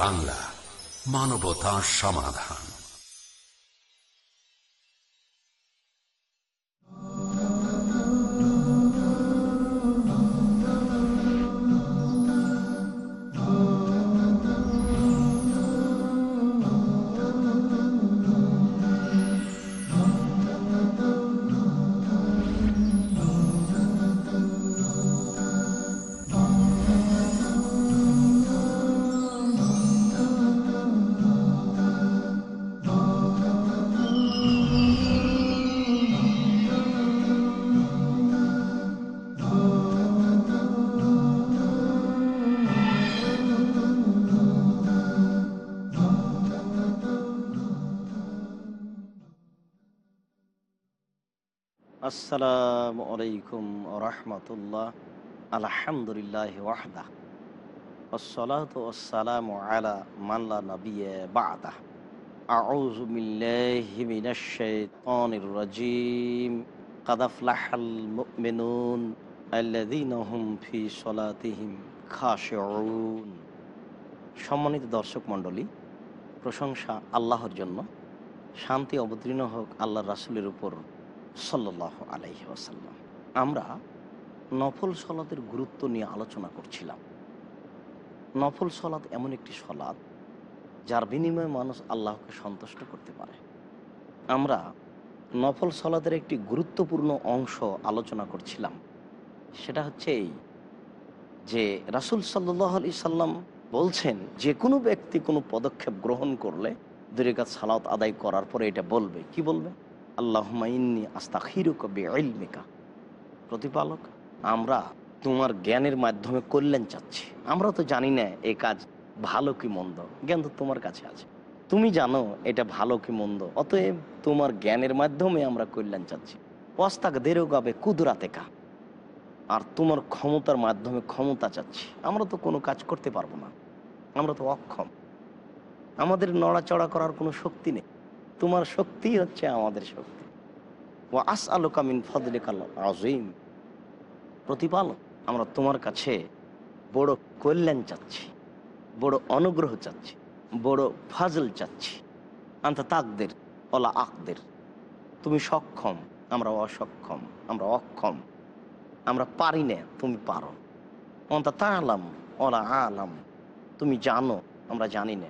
বাংলা মানবতা সমাধান। আসসালামু আলাইকুম রহমতুল্লাহ আলহামদুলিল্লাহ ওয়াহদা والصلاة والسلام على من لا نبي بعده أعوذ بالله من الشيطان الرجيم قد أفلح المؤمنون الذين هم في صلاتهم خاشعون সম্মানিত দর্শক মণ্ডলী প্রশংসা আল্লাহর জন্য শান্তি অবতীর্ণ হোক আল্লাহ রাসুলের উপর সাল্লাহ আলাইহি ওয়াসাল্লাম। আমরা নফল সলাতের গুরুত্ব নিয়ে আলোচনা করছিলাম। নফল সলাৎ এমন একটি সলাৎ যার বিনিময়ে মানুষ আল্লাহকে সন্তুষ্ট করতে পারে। আমরা নফল সলাতের একটি গুরুত্বপূর্ণ অংশ আলোচনা করছিলাম। সেটা হচ্ছে এই যে রাসুল সাল্লাহ আলি সাল্লাম বলছেন, যে কোনো ব্যক্তি কোনো পদক্ষেপ গ্রহণ করলে দুরেকাত সালাত আদায় করার পরে এটা বলবে। কি বলবে? বেআলমিকা প্রতিপালক, আমরা তোমার জ্ঞানের মাধ্যমে কল্যাণ চাচ্ছি। আমরা তো জানি না এ কাজ ভালো কি মন্দ। জ্ঞান তো তোমার কাছে আছে। তুমি জানো এটা ভালো কি মন্দ। অতএব তোমার জ্ঞানের মাধ্যমে আমরা কল্যাণ চাচ্ছি। পস্তাক দেরেও গাবে কুদরাতে কা আর তোমার ক্ষমতার মাধ্যমে ক্ষমতা চাচ্ছি। আমরা তো কোনো কাজ করতে পারব না। আমরা তো অক্ষম। আমাদের নড়াচড়া করার কোনো শক্তি নেই। তোমার শক্তি হচ্ছে আমাদের শক্তি। ও আস আলোকামিন ফদলিকাল আজিম প্রতিপালক, আমরা তোমার কাছে বড় কল্যাণ চাচ্ছি, বড় অনুগ্রহ চাচ্ছি, বড় ফাজল চাচ্ছি। আন্ত তাকদের, ওলা আকদের। তুমি সক্ষম, আমরা অসক্ষম, আমরা অক্ষম। আমরা পারি না, তুমি পারো। অন্ত তা আলাম অলা আলাম। তুমি জানো, আমরা জানি না।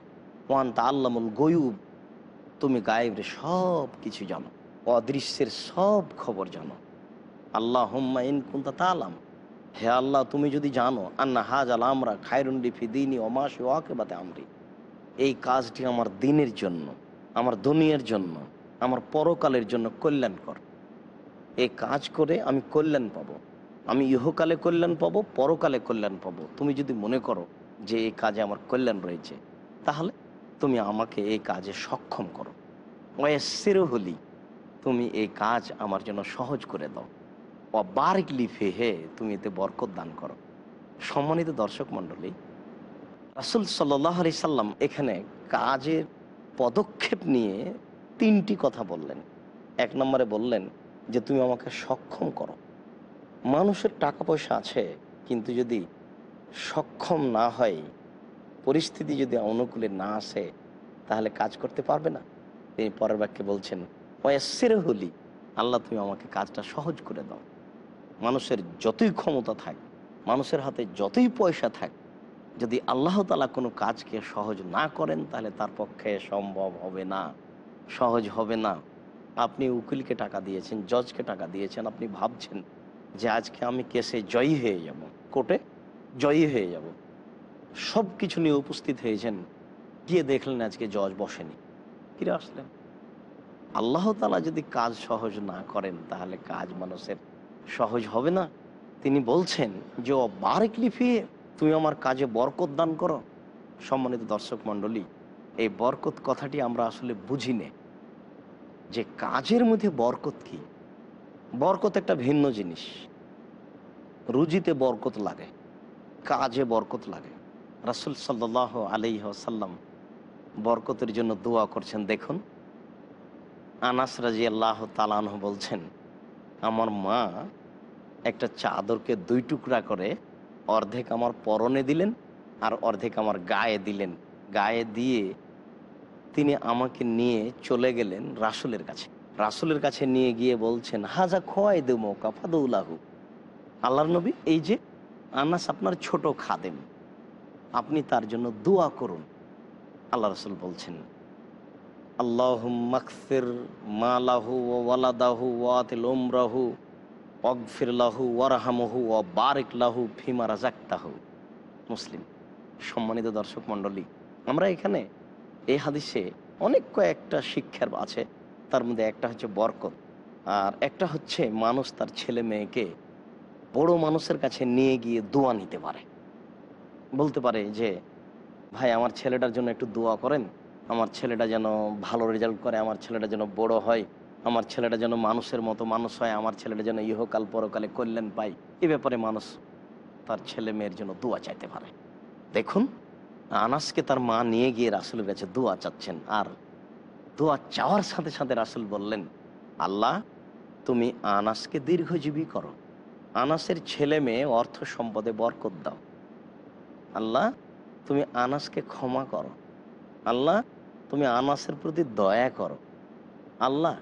ওয়ান্তা আল্লামুল গয়ুব। তুমি গায়েবের সব কিছু জানো, অদৃশ্যের সব খবর জানো। আল্লাহ হোম্মা ইন কুন্তা তালাম হে আল্লাহ, তুমি যদি জানো, আন্না হাজ আল আমরা খায়রুন্ডি ফিদিনী অমাস ওয়াকে বাতে আমরি। এই কাজটি আমার দিনের জন্য, আমার দুনিয়ার জন্য, আমার পরকালের জন্য কল্যাণ কল্যাণকর। এই কাজ করে আমি কল্যাণ পাবো। আমি ইহকালে কল্যাণ পাবো, পরকালে কল্যাণ পাবো। তুমি যদি মনে করো যে এই কাজে আমার কল্যাণ রয়েছে, তাহলে তুমি আমাকে এই কাজে সক্ষম করো। ওয়েসের হলি, তুমি এই কাজ আমার জন্য সহজ করে দাও। ও বারিক লিফে হে তুমি এতে বরকত দান করো। সম্মানিত দর্শক মণ্ডলী, রাসুল সাল্লাহ আলি সাল্লাম এখানে কাজের পদক্ষেপ নিয়ে তিনটি কথা বললেন। এক নম্বরে বললেন যে, তুমি আমাকে সক্ষম করো। মানুষের টাকা পয়সা আছে, কিন্তু যদি সক্ষম না হয় পরিস্থিতি যদি অনুকূলে না আসে, তাহলে কাজ করতে পারবে না। তিনি পরের বাক্যে বলছেন ওয়াসের হলি আল্লাহ তুমি আমাকে কাজটা সহজ করে দাও। মানুষের যতই ক্ষমতা থাক, মানুষের হাতে যতই পয়সা থাক, যদি আল্লাহ তালা কোনো কাজকে সহজ না করেন, তাহলে তার পক্ষে সম্ভব হবে না, সহজ হবে না। আপনি উকিলকে টাকা দিয়েছেন, জজকে টাকা দিয়েছেন, আপনি ভাবছেন যে আজকে আমি কেসে জয়ী হয়ে যাব, কোর্টে জয়ী হয়ে যাব। সব কিছু নিয়ে উপস্থিত হয়েছেন। গিয়ে দেখলেন আজকে জজ বসেনি। ফিরে আসলেন। আল্লাহ তালা যদি কাজ সহজ না করেন, তাহলে কাজ মানুষের সহজ হবে না। তিনি বলছেন যে, ও বারেক লিফিয়ে তুমি আমার কাজে বরকত দান করো। সম্মানিত দর্শক মণ্ডলী, এই বরকত কথাটি আমরা আসলে বুঝি নে। যে কাজের মধ্যে বরকত কি? বরকত একটা ভিন্ন জিনিস। রুজিতে বরকত লাগে, কাজে বরকত লাগে। রাসুল সাল্লাহ আলিহাসাল্লাম বরকতের জন্য দোয়া করছেন, দেখুন। আনাস রাজি আল্লাহ তালানহ বলছেন, আমার মা একটা চাদরকে দুই টুকরা করে অর্ধেক আমার পরনে দিলেন আর অর্ধেক আমার গায়ে দিলেন। গায়ে দিয়ে তিনি আমাকে নিয়ে চলে গেলেন রাসুলের কাছে। রাসুলের কাছে নিয়ে গিয়ে বলছেন, হাজা খোয়াই দে মৌকা ফাদৌলাহু আল্লাহর নবী, এই যে আনাস আপনার ছোট খাদেম। আপনি তার জন্য দোয়া করুন। আল্লাহ রসুল বলছেন আল্লাহ মালাহু ওয়ালাদাহু ওমরাহু অগফির ওয়ারহামহু ও বারিক লাহু ফিমা মুসলিম, সম্মানিত দর্শক মণ্ডলী, আমরা এখানে এই হাদিসে অনেক কয়েকটা শিক্ষার আছে। তার মধ্যে একটা হচ্ছে বরকত, আর একটা হচ্ছে মানুষ তার ছেলে মেয়েকে বড় মানুষের কাছে নিয়ে গিয়ে দোয়া নিতে পারে। বলতে পারে যে, ভাই, আমার ছেলেটার জন্য একটু দোয়া করেন। আমার ছেলেটা যেন ভালো রেজাল্ট করে, আমার ছেলেটা যেন বড় হয়, আমার ছেলেটা যেন মানুষের মতো মানুষ হয়, আমার ছেলেটা যেন ইহকাল পরকালে কল্যাণ পায়। এ ব্যাপারে মানুষ তার ছেলে মেয়ের জন্য দোয়া চাইতে পারে। দেখুন, আনাসকে তার মা নিয়ে গিয়ে রাসুলের কাছে দোয়া চাচ্ছেন আর দোয়া চাওয়ার সাথে সাথে রাসুল বললেন, আল্লাহ, তুমি আনাসকে দীর্ঘজীবী করো। আনাসের ছেলে মেয়ে অর্থ সম্পদে বরকত দাও। আল্লাহ, তুমি আনাসকে ক্ষমা করো। আল্লাহ, তুমি আনাসের প্রতি দয়া করো। আল্লাহ,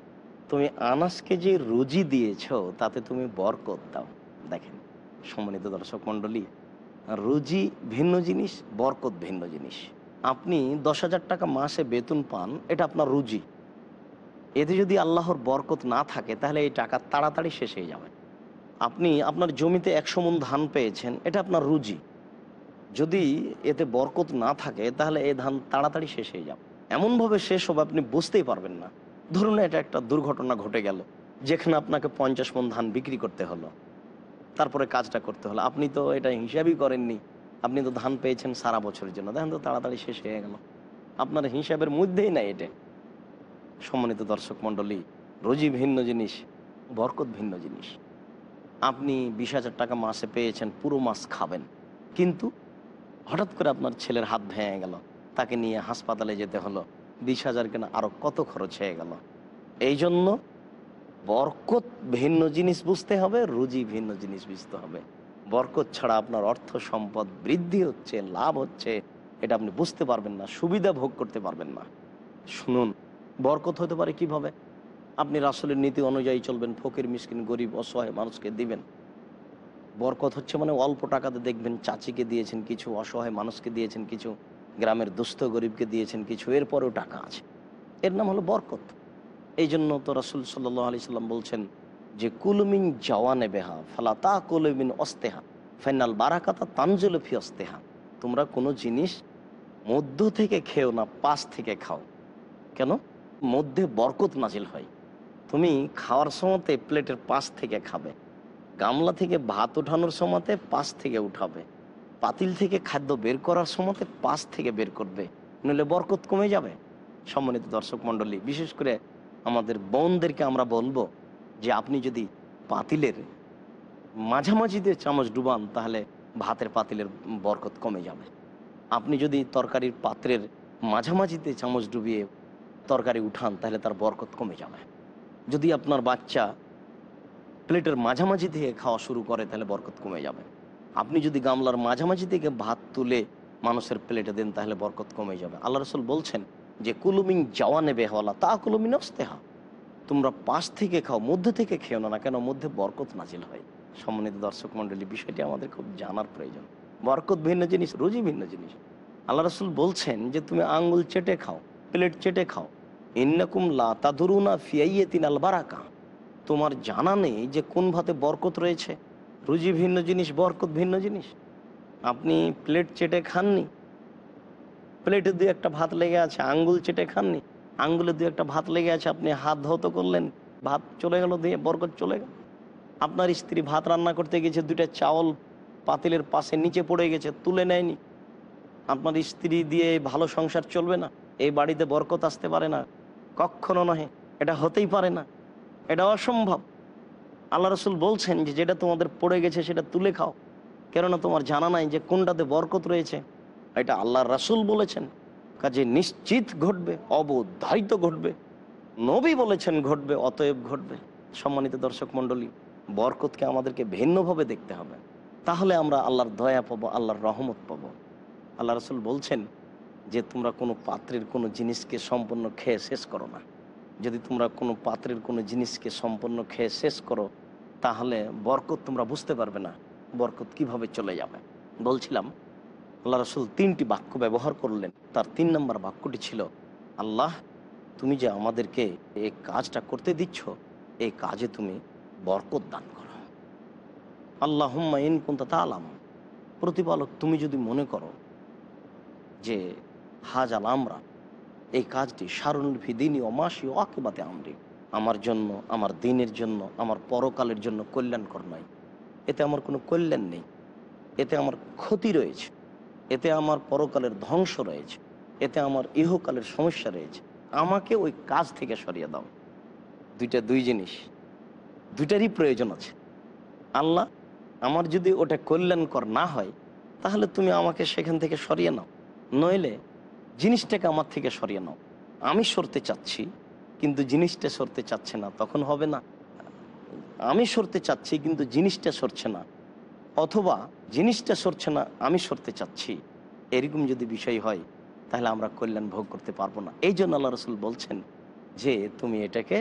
তুমি আনাসকে যে রুজি দিয়েছ, তাতে তুমি বরকত দাও। দেখেন, সম্মানিত দর্শক মণ্ডলী, রুজি ভিন্ন জিনিস, বরকত ভিন্ন জিনিস। আপনি দশ হাজার টাকা মাসে বেতন পান, এটা আপনার রুজি। এতে যদি আল্লাহর বরকত না থাকে, তাহলে এই টাকা তাড়াতাড়ি শেষ হয়ে যাবে। আপনি আপনার জমিতে একশো মন ধান পেয়েছেন, এটা আপনার রুজি। যদি এতে বরকত না থাকে, তাহলে এই ধান তাড়াতাড়ি শেষ হয়ে যাবে। এমনভাবে শেষ হবে, আপনি বুঝতেই পারবেন না। ধরুন এটা একটা দুর্ঘটনা ঘটে গেল, যেখানে আপনাকে পঞ্চাশ মন ধান বিক্রি করতে হলো, তারপরে কাজটা করতে হলো। আপনি তো এটা হিসাবই করেননি, আপনি তো ধান পেয়েছেন সারা বছরের জন্য, দেখেন তো তাড়াতাড়ি শেষ হয়ে গেল। আপনার হিসাবের মধ্যেই নাই এটা। সম্মানিত দর্শক মণ্ডলী, রোজি ভিন্ন জিনিস, বরকত ভিন্ন জিনিস। আপনি বিশ হাজার টাকা মাসে পেয়েছেন, পুরো মাস খাবেন। কিন্তু হঠাৎ করে আপনার ছেলের হাত ভেঙে গেল। তাকে নিয়ে হাসপাতালে যেতে হলো। বিশ হাজার কেনা আরও কত খরচ হয়ে গেল। এই জন্য বরকত ভিন্ন জিনিস বুঝতে হবে, রুজি ভিন্ন জিনিস বুঝতে হবে। বরকত ছাড়া আপনার অর্থ সম্পদ বৃদ্ধি হচ্ছে, লাভ হচ্ছে, এটা আপনি বুঝতে পারবেন না, সুবিধা ভোগ করতে পারবেন না। শুনুন, বরকত হতে পারে কীভাবে? আপনি রাসুলের নীতি অনুযায়ী চলবেন, ফকির, মিসকিন, গরিব, অসহায় মানুষকে দিবেন। বরকত হচ্ছে মানে অল্প টাকাতে দেখবেন চাচিকে দিয়েছেন কিছু, অসহায় মানুষকে দিয়েছেন কিছু, গ্রামের দুস্থ গরিবকে দিয়েছেন কিছু, এরপরেও টাকা আছে। এর নাম হলো বরকত। এই জন্য তো রাসুল সাল্লাহ আলি সাল্লাম বলছেন যে কুলমিন জওয়ানে বেহা ফালা তা কুলমিন অস্তেহা ফাইনাল বারাকাতা তানজুলফি অস্তেহা তোমরা কোনো জিনিস মধ্য থেকে খেও না, পাশ থেকে খাও। কেন? মধ্যে বরকত নাজিল হয়। তুমি খাওয়ার সময়তে প্লেটের পাশ থেকে খাবে। গামলা থেকে ভাত ওঠানোর সময়তে পাশ থেকে উঠাবে। পাতিল থেকে খাদ্য বের করার সময়তে পাশ থেকে বের করবে। নইলে বরকত কমে যাবে। সম্মানিত দর্শক মণ্ডলী, বিশেষ করে আমাদের বোনদেরকে আমরা বলব যে আপনি যদি পাতিলের মাঝামাঝিতে চামচ ডুবান, তাহলে ভাতের পাতিলের বরকত কমে যাবে। আপনি যদি তরকারির পাত্রের মাঝামাঝিতে চামচ ডুবিয়ে তরকারি উঠান, তাহলে তার বরকত কমে যাবে। যদি আপনার বাচ্চা প্লেটের মাঝামাঝি থেকে খাওয়া শুরু করে, তাহলে বরকত কমে যাবে। আপনি যদি গামলার মাঝামাঝি থেকে ভাত তুলে মানুষের প্লেটে দেন, তাহলে বরকত কমে যাবে। আল্লাহ রসুল বলছেন যে, কুলুমিন যাওয়া নেবে হওয়ালা তা কুলুমিন অস্তেহা তোমরা পাশ থেকে খাও, মধ্যে থেকে খেও না কেন? মধ্যে বরকত নাজিল হয়। সম্মানিত দর্শক মণ্ডলী, বিষয়টি আমাদের খুব জানার প্রয়োজন। বরকত ভিন্ন জিনিস রোজই ভিন্ন জিনিস। আল্লাহ রসুল বলছেন যে, তুমি আঙ্গুল চেটে খাও, প্লেট চেটে খাও। ইন্নাকুম লা তাদুরুনা ফিয়াইয়েতিন আল বারাকা। তোমার জানা নেই যে কোন ভাতে বরকত রয়েছে? রুজি ভিন্ন জিনিস, বরকত ভিন্ন জিনিস। আপনি প্লেট চেটে খাননি? প্লেটে দু একটা ভাত লেগে আছে, আঙ্গুল চেটে খাননি? আঙ্গুলে দু একটা ভাত লেগে আছে, আপনি হাত ধৌত করলেন। ভাত চলে গেল, দিয়ে বরকত চলে গেল। আপনার স্ত্রী ভাত রান্না করতে গেছে দুইটা চাউল পাতিলের পাশে নিচে পড়ে গেছে, তুলে নেয়নি। আপনার স্ত্রী দিয়ে ভালো সংসার চলবে না। এই বাড়িতে বরকত আসতে পারে না। কখনো নহে, এটা হতেই পারে না। এটা অসম্ভব। আল্লাহ রসুল বলছেন যে যেটা তোমাদের পড়ে গেছে সেটা তুলে খাও। কেননা তোমার জানা নাই যে কোনটাতে বরকত রয়েছে। এটা আল্লাহ রাসুল বলেছেন। কাজে নিশ্চিত ঘটবে, অবধারিত ঘটবে। নবী বলেছেন ঘটবে, অতএব ঘটবে। সম্মানিত দর্শক মণ্ডলী, বরকতকে আমাদেরকে ভিন্নভাবে দেখতে হবে। তাহলে আমরা আল্লাহর দয়া পাবো, আল্লাহর রহমত পাবো। আল্লাহ রসুল বলছেন যে তোমরা কোনো পাত্রের কোনো জিনিসকে সম্পূর্ণ খেয়ে শেষ করো না। যদি তোমরা কোনো পাত্রের কোনো জিনিসকে সম্পূর্ণ খেয়ে শেষ করো, তাহলে বরকত তোমরা বুঝতে পারবে না, বরকত কীভাবে চলে যাবে। বলছিলাম, আল্লাহ রসুল তিনটি বাক্য ব্যবহার করলেন। তার তিন নম্বর বাক্যটি ছিল, আল্লাহ, তুমি যে আমাদেরকে এই কাজটা করতে দিচ্ছ এই কাজে তুমি বরকত দান করো। আল্লাহ ইন তা আলাম প্রতিপালক তুমি যদি মনে করো যে হাজ আল আমরা এই কাজটি সারুল ফিদিনী অমাসি ও আকেবাতে আমরি। আমার জন্য, আমার দিনের জন্য, আমার পরকালের জন্য কল্যাণকর নয়। এতে আমার কোনো কল্যাণ নেই। এতে আমার ক্ষতি রয়েছে। এতে আমার পরকালের ধ্বংস রয়েছে। এতে আমার ইহকালের সমস্যা রয়েছে। আমাকে ওই কাজ থেকে সরিয়ে দাও। দুইটা দুই জিনিস। দুইটারই প্রয়োজন আছে। আল্লাহ, আমার যদি ওটা কল্যাণকর না হয়, তাহলে তুমি আমাকে সেখান থেকে সরিয়ে নাও। নইলে জিনিসটাকে আমার থেকে সরিয়ে নাও। আমি সরতে চাচ্ছি, কিন্তু জিনিসটা সরতে চাচ্ছে না, তখন হবে না। আমি সরতে চাচ্ছি, কিন্তু জিনিসটা সরছে না। অথবা জিনিসটা সরছে না, আমি সরতে চাচ্ছি। এরকম যদি বিষয় হয়, তাহলে আমরা কল্যাণ ভোগ করতে পারব না। এই জন্য আল্লাহ রসুল বলছেন যে, তুমি এটাকে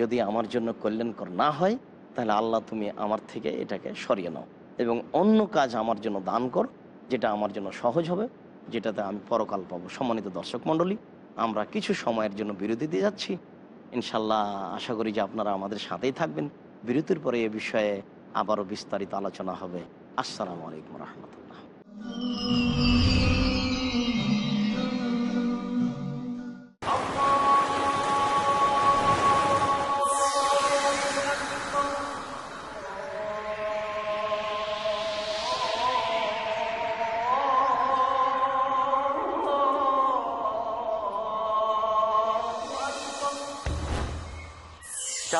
যদি আমার জন্য কল্যাণকর না হয়, তাহলে আল্লাহ তুমি আমার থেকে এটাকে সরিয়ে নাও। এবং অন্য কাজ আমার জন্য দান কর, যেটা আমার জন্য সহজ হবে। যেটাতে আমি পরকাল পাবো। সম্মানিত দর্শক মণ্ডলী, আমরা কিছু সময়ের জন্য বিরতি দিয়ে যাচ্ছি। ইনশাল্লাহ আশা করি যে আপনারা আমাদের সাথেই থাকবেন। বিরতির পরে এ বিষয়ে আবারও বিস্তারিত আলোচনা হবে। আসসালামু আলাইকুম রহমতুল্লাহ।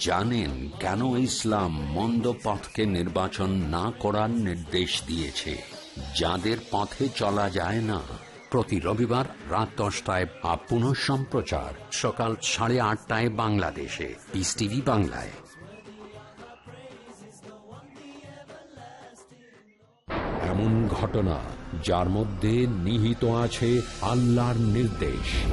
জানেন কেন ইসলাম মন্দ পথকে নির্বাচন না করার নির্দেশ দিয়েছে। যাদের পথে চলা যায় না। প্রতি রবিবার রাত দশটায় বা পুনঃ সম্প্রচার। সকাল সাড়ে আটটায় বাংলাদেশে। পিস টিভি বাংলায়। এমন ঘটনা যার মধ্যে নিহিত আছে আল্লাহর নির্দেশ।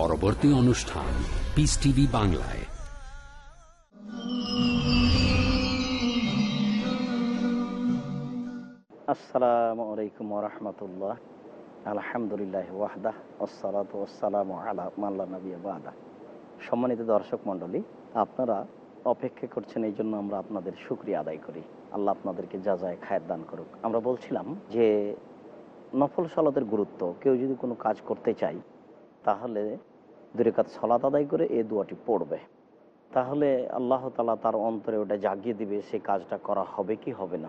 পরবর্তী অনুষ্ঠান পিস টিভি বাংলায়। আসসালামু আলাইকুম রহমতুল্লাহ। আলহামদুলিল্লাহ ওয়াহদাহ আসসালাত আসসালাম আলা মাল্লা নবী বাদা। সম্মানিত দর্শক মণ্ডলী, আপনারা অপেক্ষা করছেন, এই জন্য আমরা আপনাদের সুক্রিয়া আদায় করি। আল্লাহ আপনাদেরকে যা যায় খায়ের দান করুক। আমরা বলছিলাম যে, নফল সলাতের গুরুত্ব, কেউ যদি কোনো কাজ করতে চায় তাহলে দুরেকাত সলাত আদায় করে এই দুয়াটি পড়বে। তাহলে আল্লাহ তালা তার অন্তরে ওটা জাগিয়ে দিবে, সে কাজটা করা হবে কি হবে না।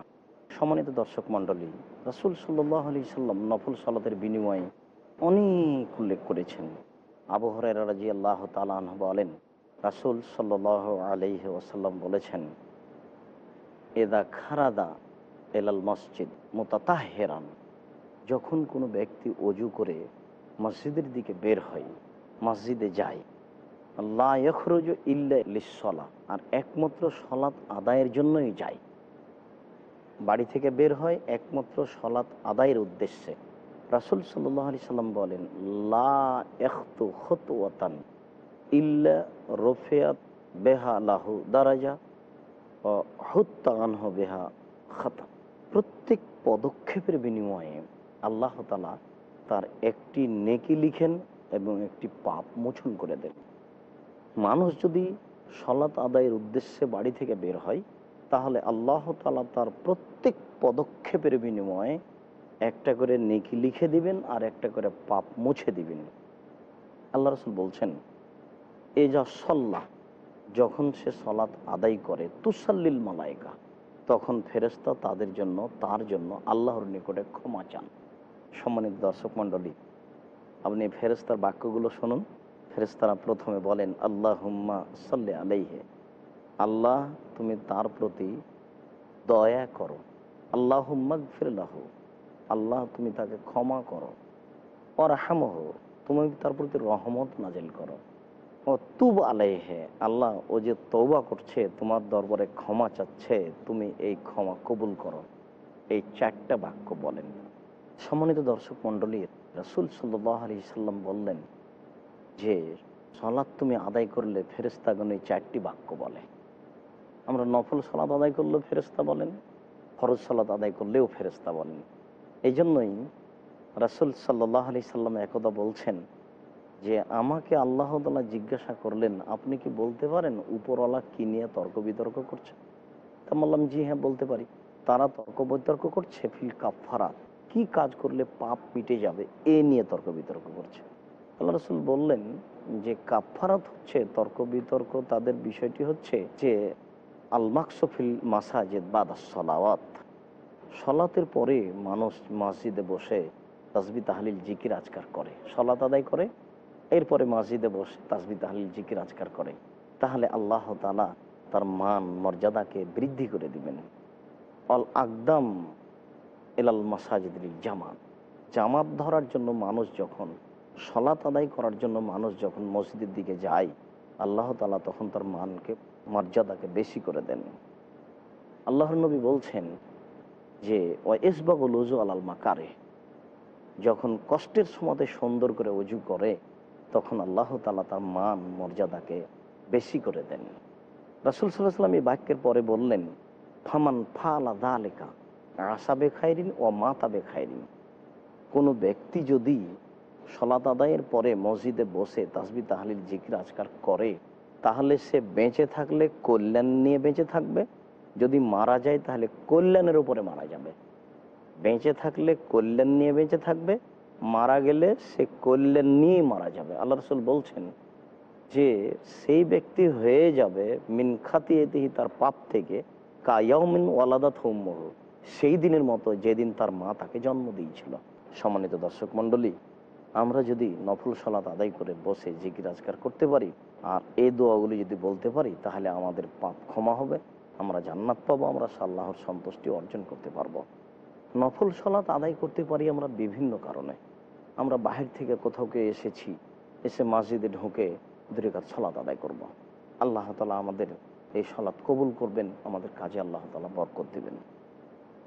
সম্মানিত দর্শক মণ্ডলী, রাসুল সাল্লাহ আলি সাল্লাম নফল সালাতের বিনিময়ে অনেক উল্লেখ করেছেন। আবহরের রাজি আল্লাহ তালাহ বলেন, রাসুল সাল্লাহ আলহি ওসাল্লাম বলেছেন এদা খারাদা এলাল মসজিদ মোতাতাহ হেরান যখন কোনো ব্যক্তি অজু করে মসজিদের দিকে বের হয় মসজিদে যায় আল্লাহ ইল্লা আর একমাত্র সলাৎ আদায়ের জন্যই যায় বাড়ি থেকে বের হয় একমাত্র সলাৎ আদায়ের উদ্দেশ্যে। রাসুল সাল্লাহ আলি সাল্লাম বলেন, লা এখতু ইল্লা রফিয়াত বেহা লাহু দারাজা ও হুত্তা আনহ বেহা খাতা। প্রত্যেক পদক্ষেপের বিনিময়ে আল্লাহ তালা তার একটি নেকি লিখেন এবং একটি পাপ মোচন করে দেন। মানুষ যদি সলাৎ আদায়ের উদ্দেশ্যে বাড়ি থেকে বের হয়, তাহলে আল্লাহ তালা তার প্রত্যেক পদক্ষেপের বিনিময়ে একটা করে নেকি লিখে দিবেন আর একটা করে পাপ মুছে দিবেন। আল্লাহ রসুল বলছেন এ যা সল্লাহ যখন সে সলাৎ আদায় করে, তুসাল্লিল মালাইকা তখন ফেরেস্তা তাদের জন্য, তার জন্য আল্লাহর নিকটে ক্ষমা চান। সম্মানিত দর্শক মণ্ডলী, আপনি ফেরেস্তার বাক্যগুলো শুনুন। ফেরেস্তারা প্রথমে বলেন আল্লাহ হুম্মা সাল্লে আলাইহে। আল্লাহ, তুমি তার প্রতি দয়া করো। আল্লাহ হুম্মাক ফিরলাহ আল্লাহ, তুমি তাকে ক্ষমা করো। অরাহামহ তুমি তার প্রতি রহমত নাজিল করো। ও তুব আলাইহে। আল্লাহ, ও যে তৌবা করছে, তোমার দরবারে ক্ষমা চাচ্ছে, তুমি এই ক্ষমা কবুল করো। এই চারটা বাক্য বলেন। সম্মানিত দর্শক মণ্ডলীর রসুল সাল্লাহ আলি সাল্লাম বললেন যে সলাদ তুমি আদায় করলে ফেরেস্তাগণ এই চারটি বাক্য বলে। আমরা নফল সলাদ আদায় করলেও ফেরেস্তা বলেন, ফরজ সলাদ আদায় করলেও ফেরেস্তা বলেন। এই জন্যই রাসুল সাল্লাহ আলি সাল্লাম একদা বলছেন যে, আমাকে আল্লাহ তালা জিজ্ঞাসা করলেন, আপনি কি বলতে পারেন উপরওয়ালা কি নিয়ে তর্ক বিতর্ক করছে? তা বললাম, জি হ্যাঁ বলতে পারি। তারা তর্ক বিতর্ক করছে, ফিল কাফারা কি কাজ করলে পাপ মিটে যাবে? এ নিয়ে তর্ক বিতর্ক করছে। আল্লাহ রসুল বললেন যে কাফারাত হচ্ছে, তর্ক বিতর্ক তাদের বিষয়টি হচ্ছে যে আলমাকসফিল মাসাজেদ বাদা সলাওয়াত। সলাতের পরে মানুষ মসজিদে বসে তাসবি তাহলিল জিকির আজকার করে। সলাত আদায় করে, এরপরে মসজিদে বসে তাসবি তাহলিল জিকির আজকার করে। তাহলে আল্লাহ তালা তার মান, মর্যাদাকে বৃদ্ধি করে দিবেন। অল আকদাম এলাল মাসাজিদুল জামাত। জামাত ধরার জন্য মানুষ যখন সলাত আদায় করার জন্য মানুষ যখন মসজিদের দিকে যায়, আল্লাহ তালা তখন তার মানকে, মর্যাদাকে বেশি করে দেন। আল্লাহর নবী বলছেন যে ও এসবাগুল উজু আলাল মাকারে যখন কষ্টের সময়তে সুন্দর করে উজু করে, তখন আল্লাহ তালা তার মান, মর্যাদাকে বেশি করে দেন। রাসুল সাল্লাহ সাল্লাম এই বাক্যের পরে বললেন, ফামান ফালা দা লেখা আশা বেখাইরিন ও মাতা বেখাইরিন কোনো ব্যক্তি যদি সলাত আদায়ের পরে মসজিদে বসে তাসবি তাহলিল জিকির আজকার করে, তাহলে সে বেঁচে থাকলে কল্যাণ নিয়ে বেঁচে থাকবে। যদি মারা যায়, তাহলে কল্যাণের উপরে মারা যাবে। বেঁচে থাকলে কল্যাণ নিয়ে বেঁচে থাকবে, মারা গেলে সে কল্যাণ নিয়েই মারা যাবে। আল্লাহ রসুল বলছেন যে, সেই ব্যক্তি হয়ে যাবে মিন খাতিয়েতিহি তার পাপ থেকে কায়াউমিন ওয়ালাদাত হোম্মহ সেই দিনের মতো যেদিন তার মা তাকে জন্ম দিয়েছিল। সম্মানিত দর্শক মণ্ডলী, আমরা যদি নফল সলাত আদায় করে বসে জিকির আজকার করতে পারি, আর এই দোয়াগুলি যদি বলতে পারি, তাহলে আমাদের পাপ ক্ষমা হবে, আমরা জান্নাত পাবো, আমরা সাল্লাহর সন্তুষ্টি অর্জন করতে পারব। নফল সলাত আদায় করতে পারি আমরা বিভিন্ন কারণে। আমরা বাহির থেকে কোথাও এসেছি, এসে মসজিদে ঢুকে দূরে সলাত আদায় করব। আল্লাহ তালা আমাদের এই সলাৎ কবুল করবেন, আমাদের কাজে আল্লাহ তালা বরকত দেবেন।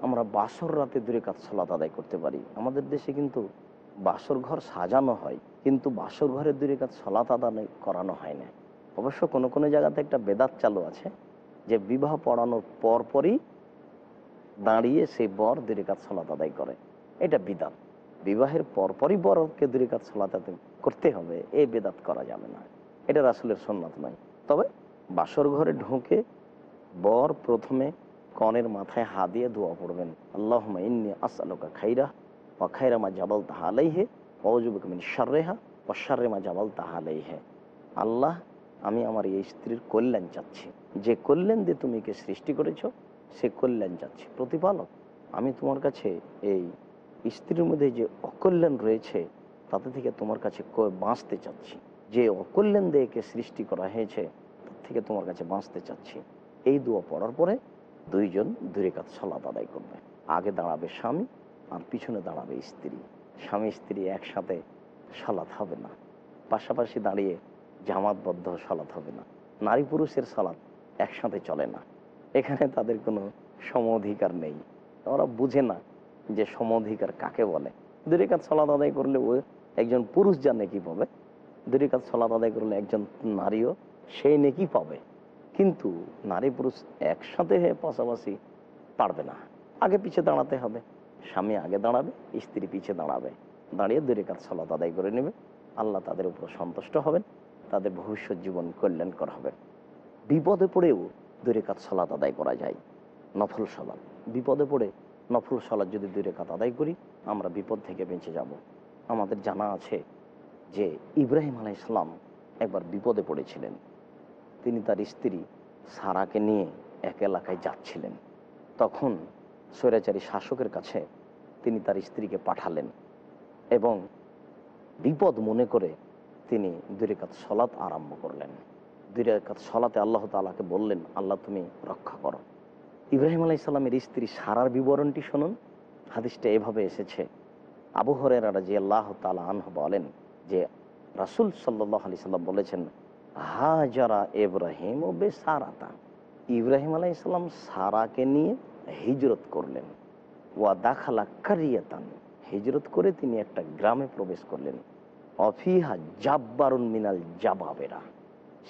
আমরা বাসর রাতে দূরে কাজ সলাত আদায় করতে পারি। আমাদের দেশে কিন্তু বাসর ঘর সাজানো হয়, কিন্তু বাসর ঘরের দূরে কাজ সলাত আদায় করানো হয় না। অবশ্য কোনো কোনো জায়গাতে একটা বেদাত চালু আছে যে বিবাহ পড়ানোর পরপরই দাঁড়িয়ে সেই বর দূরে কাজ সলাত আদায় করে। এটা বিদাত। বিবাহের পরপরই বরকে দূরে কাজ সলাত করতে হবে, এই বেদাত করা যাবে না। এটা রাসুলের সন্ন্যত নয়। তবে বাসর ঘরে ঢুকে বর প্রথমে কনের মাথায় হা দিয়ে দোয়া পড়বেন। আল্লাহ ইন্নি খাইরা ও খাইরা মা জাবাল তাহা আলাইহে ও সার্রে মা জাবাল তাহা আল্লাহ, আমি আমার এই স্ত্রীর কল্যাণ চাচ্ছি। যে কল্যাণ দিয়ে তুমি কে সৃষ্টি করেছ, সে কল্যাণ চাচ্ছি। প্রতিপালক, আমি তোমার কাছে এই স্ত্রীর মধ্যে যে অকল্যাণ রয়েছে, তাতে থেকে তোমার কাছে বাঁচতে চাচ্ছি। যে অকল্যাণ দেহকে সৃষ্টি করা হয়েছে, তার থেকে তোমার কাছে বাঁচতে চাচ্ছি। এই দোয়া পড়ার পরে দুইজন দূরে কাজ সলাত আদায় করবে। আগে দাঁড়াবে স্বামী আর পিছনে দাঁড়াবে স্ত্রী। স্বামী স্ত্রী একসাথে সলাৎ হবে না। পাশাপাশি দাঁড়িয়ে জামাতবদ্ধ সলাৎ হবে না। নারী পুরুষের সালাত একসাথে চলে না। এখানে তাদের কোনো সম অধিকার নেই। ওরা বুঝে না যে সম অধিকার কাকে বলে। দুরিকাত সলাত আদায় করলে ও একজন পুরুষ যা নেকি পাবে। দুরিকাত সলাত আদায় করলে একজন নারীও সেই নেকি পাবে। কিন্তু নারী পুরুষ একসাথে হয়ে পাশাপাশি পারবে না। আগে পিছে দাঁড়াতে হবে। স্বামী আগে দাঁড়াবে, স্ত্রী পিছে দাঁড়াবে। দাঁড়িয়ে দুরিকাত সলাত আদায় করে নেবে। আল্লাহ তাদের উপর সন্তুষ্ট হবেন, তাদের ভবিষ্যৎ জীবন কল্যাণকর হবে বিপদে পড়েও দুই কাত সলাত আদায় করা যায়। নফল সলাৎ। বিপদে পড়ে নফল সলাৎ যদি দুই রেখাত আদায় করি, আমরা বিপদ থেকে বেঁচে যাব। আমাদের জানা আছে যে ইব্রাহিম আলাই ইসলাম একবার বিপদে পড়েছিলেন। তিনি তার স্ত্রী সারাকে নিয়ে এক এলাকায় যাচ্ছিলেন। তখন স্বৈরাচারী শাসকের কাছে তিনি তার স্ত্রীকে পাঠালেন এবং বিপদ মনে করে তিনি দুই রেখাত সলাৎ আরম্ভ করলেন। দুই রেখাত সলাতে আল্লাহ তালাকে বললেন, আল্লাহ, তুমি রক্ষা করো। ইব্রাহিম আলাই ইসলামের স্ত্রী সারার বিবরণটি শুনুন। হাদিসটা এভাবে এসেছে। আবু হরেরা যে আল্লাহ তালা আনহ বলেন যে রাসুল সাল্লাহ আলি সাল্লাম বলেছেন হাজারা ইব্রাহিম ও বে সারাতা ইব্রাহিম আলাই ইসলাম সারাকে নিয়ে হিজরত করলেন। ওয়া দাখালা কারিয়াতান। হিজরত করে তিনি একটা গ্রামে প্রবেশ করলেন। অফিহা জাব্বারুন মিনাল জাবাবেরা।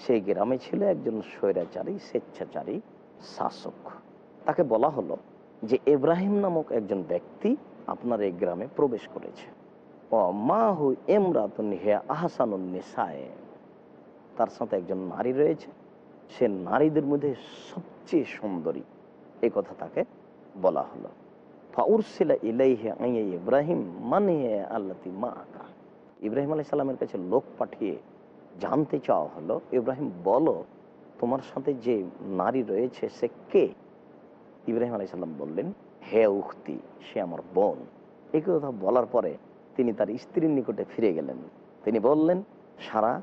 সেই গ্রামে ছিল একজন স্বৈরাচারী, স্বেচ্ছাচারী শাসক। তাকে বলা হলো যে, ইব্রাহিম নামক একজন ব্যক্তি আপনার এই গ্রামে প্রবেশ করেছে। ও মা মাহু এমরাতুন হে আহসানুন নিসায়। তার সাথে একজন নারী রয়েছে। সে নারীদের মধ্যে সবচেয়ে সুন্দরী। এই কথা তাকে বলা হলো। আইয়ে ইব্রাহিম মানে আল্লাতি মা আকা ইব্রাহিম আলাই সাল্লামের কাছে লোক পাঠিয়ে জানতে চাওয়া হলো, ইব্রাহিম, বলো, তোমার সাথে যে নারী রয়েছে, সে কে? ইব্রাহিম আলাই সাল্লাম বললেন, হে উক্তি সে আমার বোন। এই কথা বলার পরে তিনি তার স্ত্রীর নিকটে ফিরে গেলেন। তিনি বললেন, সারা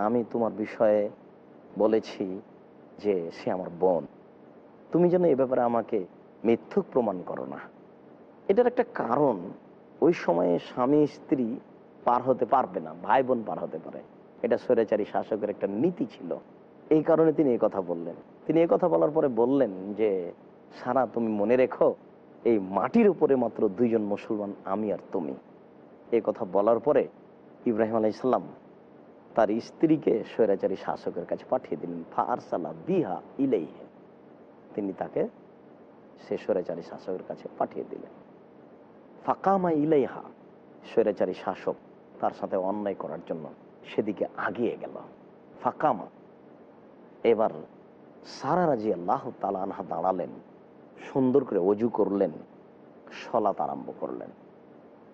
আমি তোমার বিষয়ে বলেছি যে সে আমার বোন। তুমি যেন এ ব্যাপারে আমাকে মিথ্যুক প্রমাণ করো না। এটার একটা কারণ, ওই সময়ে স্বামী স্ত্রী পার হতে পারবে না ভাই বোন পার হতে পারে। এটা স্বৈরাচারী শাসকের একটা নীতি ছিল। এই কারণে তিনি কথা বললেন। তিনি এই কথা বলার পরে বললেন যে, সারা তুমি মনে রেখো, এই মাটির উপরে মাত্র দুইজন মুসলমান আমি আর তুমি। এই কথা বলার পরে ইব্রাহিম আলাই ইসলাম তার স্ত্রীকে স্বৈরাচারী শাসকের কাছে পাঠিয়ে দিলেন। ফা আরসালা বিহা ইলেইহে। তিনি তাকে সে স্বৈরাচারী শাসকের কাছে পাঠিয়ে দিলেন। ফাকামা ইলাইহা, স্বৈরাচারী শাসক, তার সাথে অন্যায় করার জন্য সেদিকে আগিয়ে গেল। ফাকামা, এবার সারা রাজি আল্লাহ তালা আনহা দাঁড়ালেন, সুন্দর করে অজু করলেন সলাত আরম্ভ করলেন।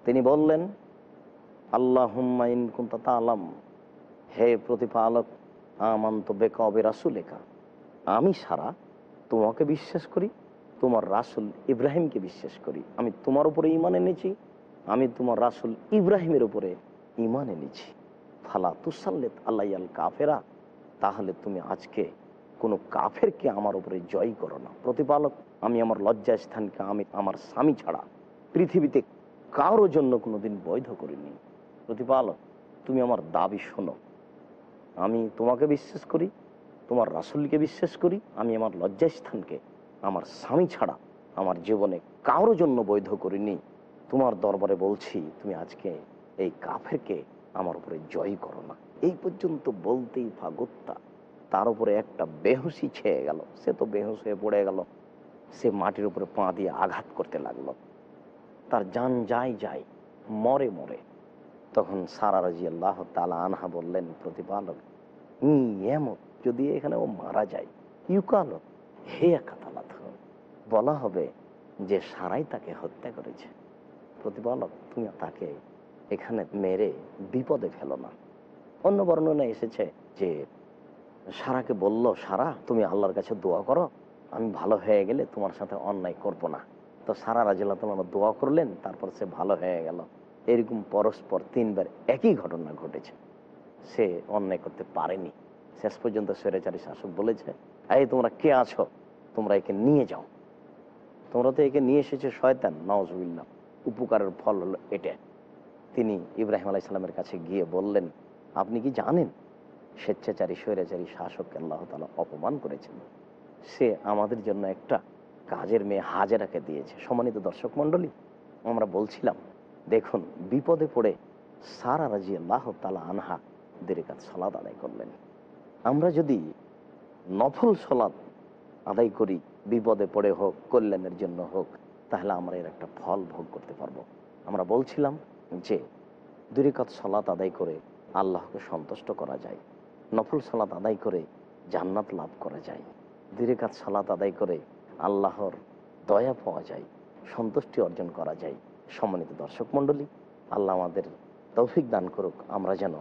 তিনি বললেন আল্লাহ হুম্মাইন কুন্তা তালাম হে প্রতিপালক, আমান্ত বেকবে রাসুলেখা আমি সারা তোমাকে বিশ্বাস করি, তোমার রাসুল ইব্রাহিমকে বিশ্বাস করি। আমি তোমার উপরে ইমান এনেছি, আমি তোমার রাসুল ইব্রাহিমের উপরে ইমান এনেছি। ফালা তুসাল্লেত আল্লাহ আল কাফেরা, তাহলে তুমি আজকে কোনো কাফেরকে আমার উপরে জয় করো না। প্রতিপালক, আমি আমার লজ্জা স্থানকে, আমি আমার স্বামী ছাড়া পৃথিবীতে কারোর জন্য কোনোদিন বৈধ করিনি। প্রতিপালক, তুমি আমার দাবি শোনো। আমি তোমাকে বিশ্বাস করি, তোমার রাসুলকে বিশ্বাস করি, আমি আমার লজ্জাস্থানকে, আমার স্বামী ছাড়া আমার জীবনে কারোর জন্য বৈধ করিনি। তোমার দরবারে বলছি, তুমি আজকে এই কাফেরকে আমার উপরে জয় করো না। এই পর্যন্ত বলতেই ফাগুত্তা, তার উপরে একটা বেহুসি ছেয়ে গেল। সে তো বেহুস হয়ে পড়ে গেল। সে মাটির উপরে পা দিয়ে আঘাত করতে লাগল। তার যান যাই যায় মরে মরে তখন সারা রাজি আল্লাহ তালা আনহা বললেন, প্রতিপালক যদি এখানে ও মারা যায়, ইউকালো, হে কাতালাত, বলা হবে যে সারাই তাকে হত্যা করেছে। প্রতিপালক, তুমি তাকে এখানে মেরে বিপদে ফেলো না। অন্য বর্ণনা এসেছে যে, সারাকে বলল, সারা, তুমি আল্লাহর কাছে দোয়া করো, আমি ভালো হয়ে গেলে তোমার সাথে অন্যায় করব না। তো সারা রাজিল্লাহ তোমার দোয়া করলেন, তারপর সে ভালো হয়ে গেল। এরকম পরস্পর তিনবার একই ঘটনা ঘটেছে। সে অন্যায় করতে পারেনি। শেষ পর্যন্ত স্বৈরাচারী শাসক বলেছে, এই, তোমরা কে আছো? তোমরা একে নিয়ে যাও। তোমরা তো একে নিয়ে এসেছ, শয়তান। নওয়াজবিল্লা উপকারের ফল হলো এটা। তিনি ইব্রাহিম আলাইসাল্লামের কাছে গিয়ে বললেন, আপনি কি জানেন, স্বেচ্ছাচারী, স্বৈরাচারী শাসককে আল্লাহ তালা অপমান করেছেন। সে আমাদের জন্য একটা কাজের মেয়ে হাজেরাকে দিয়েছে। সম্মানিত দর্শক মণ্ডলী, আমরা বলছিলাম দেখুন, বিপদে পড়ে সারা রাজি আল্লাহ তালা আনহা দেরিকাত সলাদ আদায় করলেন। আমরা যদি নফল সলাদ আদায় করি, বিপদে পড়ে হোক, কল্যাণের জন্য হোক, তাহলে আমরা এর একটা ফল ভোগ করতে পারব। আমরা বলছিলাম যে, দুরিকাত সলাত আদায় করে আল্লাহকে সন্তুষ্ট করা যায়। নফল সালাত আদায় করে জান্নাত লাভ করা যায়। দুরিকাত সালাত আদায় করে আল্লাহর দয়া পাওয়া যায়, সন্তুষ্টি অর্জন করা যায়। সম্মানিত দর্শক মণ্ডলী, আল্লাহ আমাদের তৌফিক দান করুক, আমরা যেন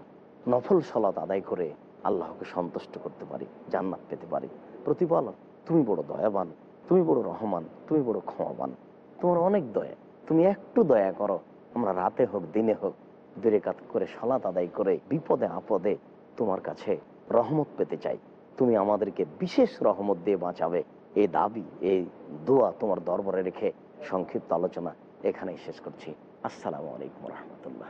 নফল সলাত আদায় করে আল্লাহকে সন্তুষ্ট করতে পারি, জান্নাত পেতে পারি। প্রতিপালক, তুমি বড় দয়াবান, তুমি বড় রহমান, তুমি বড় ক্ষমাবান, তোমার অনেক দয়া, তুমি একটু দয়া করো, আমরা রাতে হোক, দিনে হোক দূরে কাত করে সলাত আদায় করে বিপদে আপদে তোমার কাছে রহমত পেতে চাই। তুমি আমাদেরকে বিশেষ রহমত দিয়ে বাঁচাবে। এই দাবি, এই দোয়া তোমার দরবারে রেখে সংক্ষিপ্ত আলোচনা এখানেই শেষ করছি। আসসালামু আলাইকুম রহমতুল্লাহ।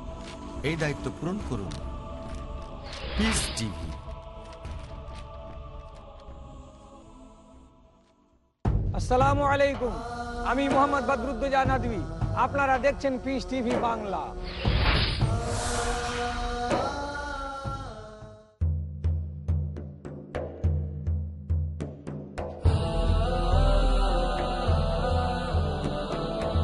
এই দায়িত্ব পূরণ করুন। আসসালামু আলাইকুম। আমি মোহাম্মদ বদরুদ্দোজা নদী আপনারা দেখছেন পিস টিভি বাংলা।